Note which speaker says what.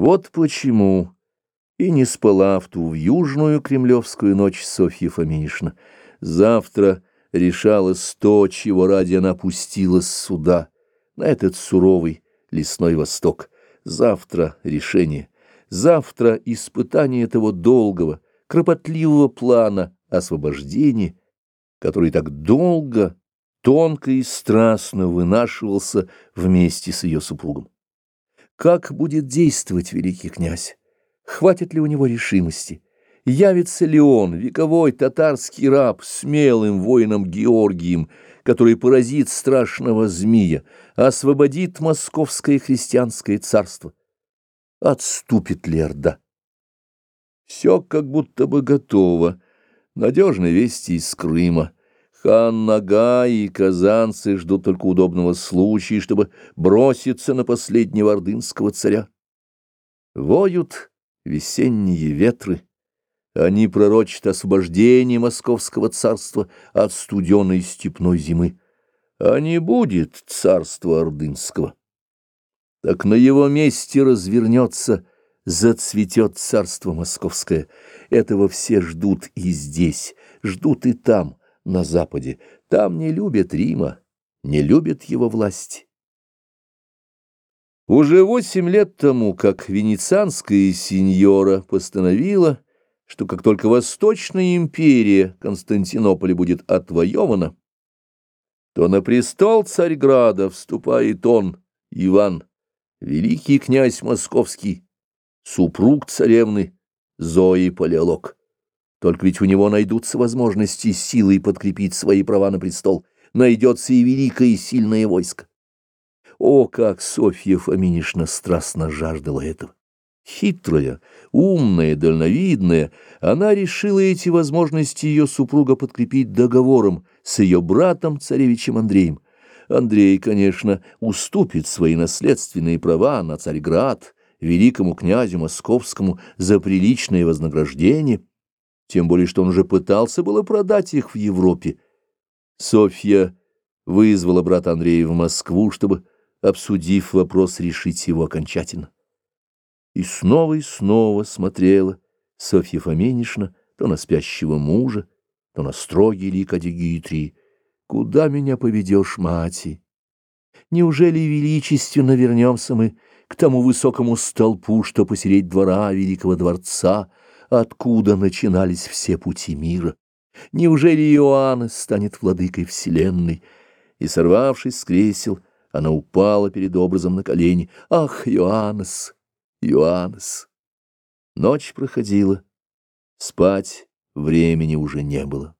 Speaker 1: Вот почему и не спала в ту южную кремлевскую ночь Софья Фоминишна. Завтра решалось то, чего ради она пустилась сюда, на этот суровый лесной восток. Завтра решение, завтра испытание того долгого, кропотливого плана освобождения, который так долго, тонко и страстно вынашивался вместе с ее супругом. Как будет действовать великий князь? Хватит ли у него решимости? Явится ли он, вековой татарский раб, смелым воином Георгием, который поразит страшного змея, освободит московское христианское царство? Отступит ли Орда? Все как будто бы готово. Надежные вести из Крыма — Хан Нага и казанцы ждут только удобного случая, чтобы броситься на последнего ордынского царя. Воют весенние ветры. Они пророчат освобождение московского царства от студеной степной зимы. А не будет царства ордынского. Так на его месте развернется, зацветет царство московское. Этого все ждут и здесь, ждут и там на Западе. Там не любят Рима, не любят его власти. Уже восемь лет тому, как венецианская сеньора постановила, что как только Восточная империя Константинополя будет отвоевана, то на престол Царьграда вступает он, Иван, великий князь московский, супруг царевны Зои Палеолог. Только ведь у него найдутся возможности силой подкрепить свои права на престол, найдется и великое и сильное войско. О, как Софья Фоминишна страстно жаждала этого! Хитрая, умная, дальновидная, она решила эти возможности ее супруга подкрепить договором с ее братом, царевичем Андреем. Андрей, конечно, уступит свои наследственные права на Царьград, великому князю московскому за приличное вознаграждение — тем более что он уже пытался было продать их в Европе. Софья вызвала брата Андрея в Москву, чтобы, обсудив вопрос, решить его окончательно. И снова и снова смотрела Софья Фоменишна то на спящего мужа, то на строгий лик Адигитрии. «Куда меня поведешь, мати? Неужели величественно вернемся мы к тому высокому столпу, что посередь двора великого дворца?» Откуда начинались все пути мира. Неужели Иоанн станет владыкой вселенной? И, сорвавшись с кресел, она упала перед образом на колени. Ах, Иоаннес, Иоаннес! Ночь проходила, спать времени уже не было.